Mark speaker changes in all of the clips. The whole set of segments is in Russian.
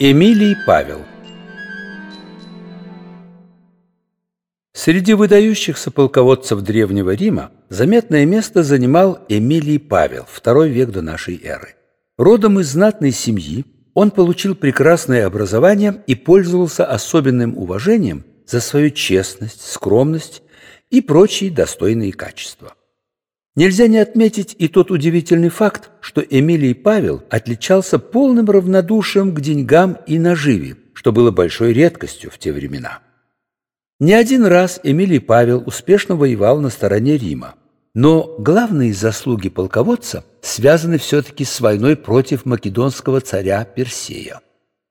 Speaker 1: Эмилий Павел Среди выдающихся полководцев Древнего Рима заметное место занимал Эмилий Павел, второй век до нашей эры. Родом из знатной семьи, он получил прекрасное образование и пользовался особенным уважением за свою честность, скромность и прочие достойные качества. Нельзя не отметить и тот удивительный факт, что Эмилий Павел отличался полным равнодушием к деньгам и наживе, что было большой редкостью в те времена. Не один раз Эмилий Павел успешно воевал на стороне Рима, но главные заслуги полководца связаны все-таки с войной против македонского царя Персея.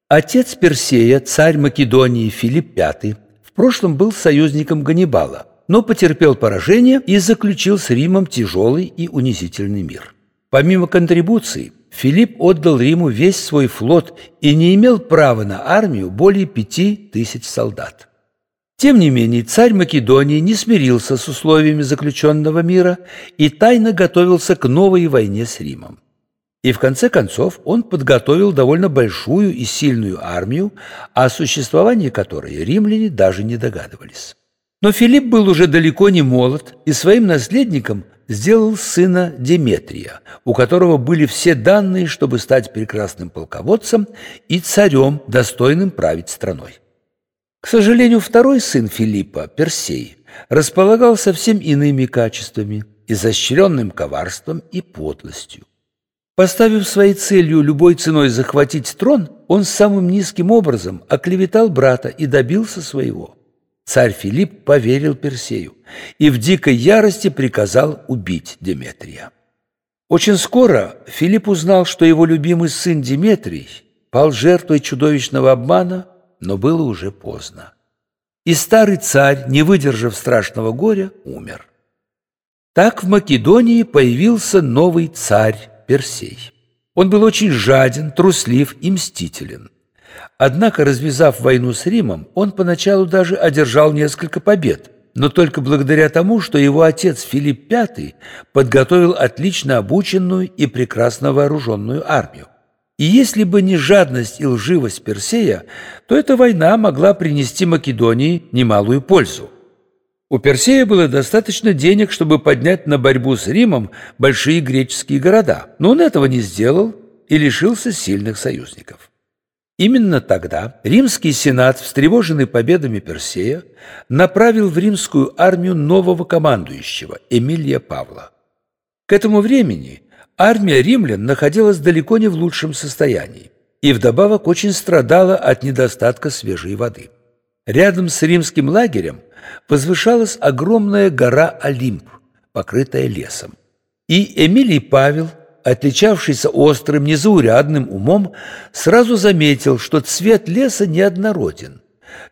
Speaker 1: Отец Персея, царь Македонии Филипп V, в прошлом был союзником Ганнибала – но потерпел поражение и заключил с Римом тяжелый и унизительный мир. Помимо контрибуций, Филипп отдал Риму весь свой флот и не имел права на армию более пяти тысяч солдат. Тем не менее, царь Македонии не смирился с условиями заключенного мира и тайно готовился к новой войне с Римом. И в конце концов он подготовил довольно большую и сильную армию, о существовании которой римляне даже не догадывались. Но Филипп был уже далеко не молод и своим наследником сделал сына Деметрия, у которого были все данные, чтобы стать прекрасным полководцем и царем, достойным править страной. К сожалению, второй сын Филиппа, Персей, располагал совсем иными качествами, изощренным коварством и подлостью. Поставив своей целью любой ценой захватить трон, он самым низким образом оклеветал брата и добился своего. Царь Филипп поверил Персею и в дикой ярости приказал убить Деметрия. Очень скоро Филипп узнал, что его любимый сын Деметрий пал жертвой чудовищного обмана, но было уже поздно. И старый царь, не выдержав страшного горя, умер. Так в Македонии появился новый царь Персей. Он был очень жаден, труслив и мстителен – Однако, развязав войну с Римом, он поначалу даже одержал несколько побед, но только благодаря тому, что его отец Филипп V подготовил отлично обученную и прекрасно вооруженную армию. И если бы не жадность и лживость Персея, то эта война могла принести Македонии немалую пользу. У Персея было достаточно денег, чтобы поднять на борьбу с Римом большие греческие города, но он этого не сделал и лишился сильных союзников. Именно тогда римский сенат, встревоженный победами Персея, направил в римскую армию нового командующего, Эмилия Павла. К этому времени армия римлян находилась далеко не в лучшем состоянии и вдобавок очень страдала от недостатка свежей воды. Рядом с римским лагерем возвышалась огромная гора Олимп, покрытая лесом. И Эмилий Павел – отличавшийся острым, незаурядным умом, сразу заметил, что цвет леса неоднороден.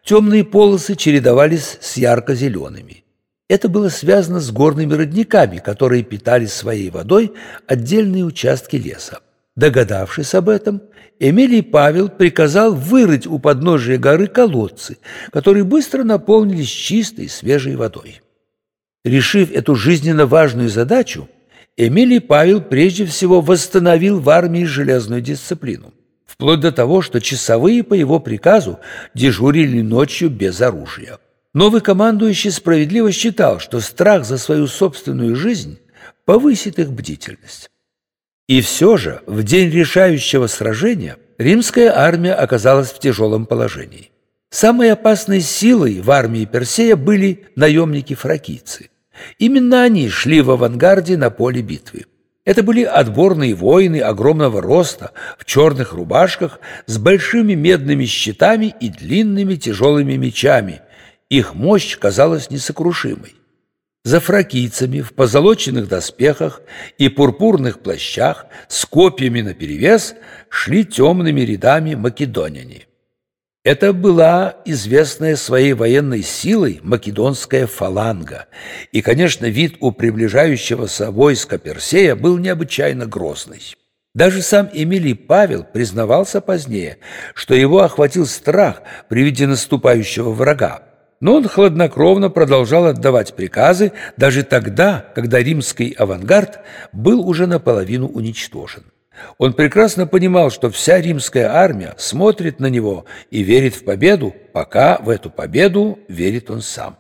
Speaker 1: Темные полосы чередовались с ярко-зелеными. Это было связано с горными родниками, которые питали своей водой отдельные участки леса. Догадавшись об этом, Эмилий Павел приказал вырыть у подножия горы колодцы, которые быстро наполнились чистой свежей водой. Решив эту жизненно важную задачу, Эмилий Павел прежде всего восстановил в армии железную дисциплину, вплоть до того, что часовые по его приказу дежурили ночью без оружия. Новый командующий справедливо считал, что страх за свою собственную жизнь повысит их бдительность. И все же в день решающего сражения римская армия оказалась в тяжелом положении. Самой опасной силой в армии Персея были наемники-фракийцы – Именно они шли в авангарде на поле битвы. Это были отборные воины огромного роста, в черных рубашках, с большими медными щитами и длинными тяжелыми мечами. Их мощь казалась несокрушимой. За фракийцами в позолоченных доспехах и пурпурных плащах с копьями наперевес шли темными рядами македоняне. Это была известная своей военной силой македонская фаланга, и, конечно, вид у приближающегося войска Персея был необычайно грозный. Даже сам Эмилий Павел признавался позднее, что его охватил страх при виде наступающего врага, но он хладнокровно продолжал отдавать приказы даже тогда, когда римский авангард был уже наполовину уничтожен. Он прекрасно понимал, что вся римская армия смотрит на него и верит в победу, пока в эту победу верит он сам.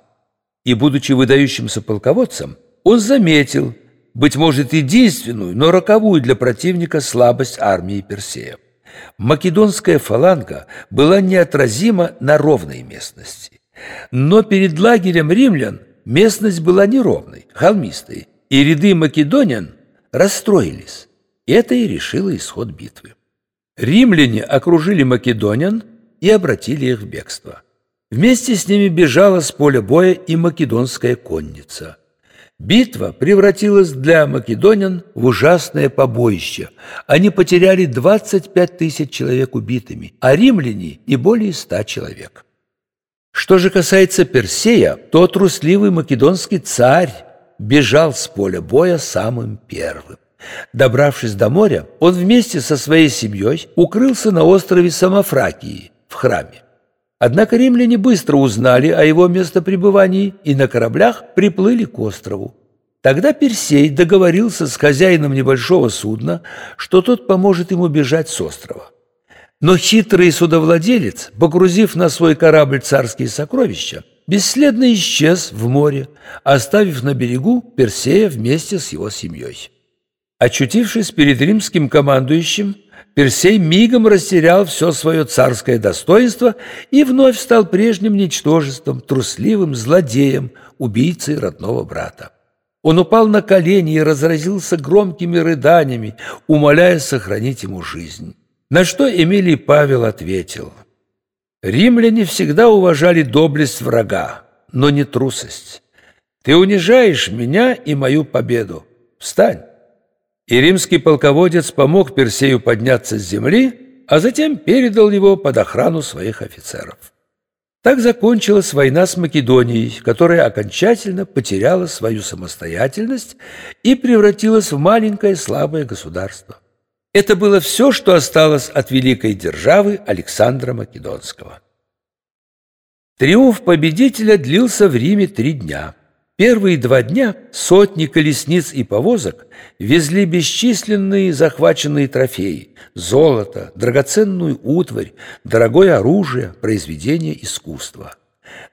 Speaker 1: И, будучи выдающимся полководцем, он заметил, быть может, единственную, но роковую для противника слабость армии Персея. Македонская фаланга была неотразима на ровной местности. Но перед лагерем римлян местность была неровной, холмистой, и ряды македонян расстроились. Это и решило исход битвы. Римляне окружили македонян и обратили их в бегство. Вместе с ними бежала с поля боя и македонская конница. Битва превратилась для македонян в ужасное побоище. Они потеряли 25 тысяч человек убитыми, а римляне – не более 100 человек. Что же касается Персея, то трусливый македонский царь бежал с поля боя самым первым. Добравшись до моря, он вместе со своей семьей укрылся на острове Самофракии в храме. Однако римляне быстро узнали о его местопребывании и на кораблях приплыли к острову. Тогда Персей договорился с хозяином небольшого судна, что тот поможет ему бежать с острова. Но хитрый судовладелец, погрузив на свой корабль царские сокровища, бесследно исчез в море, оставив на берегу Персея вместе с его семьей. Очутившись перед римским командующим, Персей мигом растерял все свое царское достоинство и вновь стал прежним ничтожеством, трусливым злодеем, убийцей родного брата. Он упал на колени и разразился громкими рыданиями, умоляя сохранить ему жизнь. На что Эмилий Павел ответил, «Римляне всегда уважали доблесть врага, но не трусость. Ты унижаешь меня и мою победу. Встань!» И римский полководец помог Персею подняться с земли, а затем передал его под охрану своих офицеров. Так закончилась война с Македонией, которая окончательно потеряла свою самостоятельность и превратилась в маленькое слабое государство. Это было все, что осталось от великой державы Александра Македонского. Триумф победителя длился в Риме три дня – Первые два дня сотни колесниц и повозок везли бесчисленные захваченные трофеи – золото, драгоценную утварь, дорогое оружие, произведения искусства.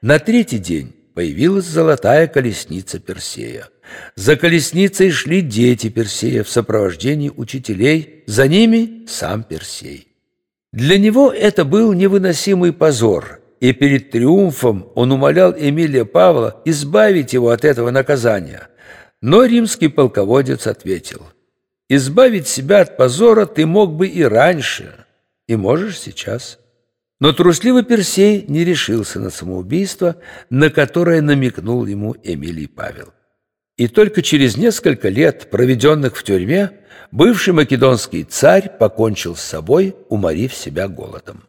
Speaker 1: На третий день появилась золотая колесница Персея. За колесницей шли дети Персея в сопровождении учителей, за ними сам Персей. Для него это был невыносимый позор – и перед триумфом он умолял Эмилия Павла избавить его от этого наказания. Но римский полководец ответил, «Избавить себя от позора ты мог бы и раньше, и можешь сейчас». Но трусливый Персей не решился на самоубийство, на которое намекнул ему Эмилий Павел. И только через несколько лет, проведенных в тюрьме, бывший македонский царь покончил с собой, уморив себя голодом.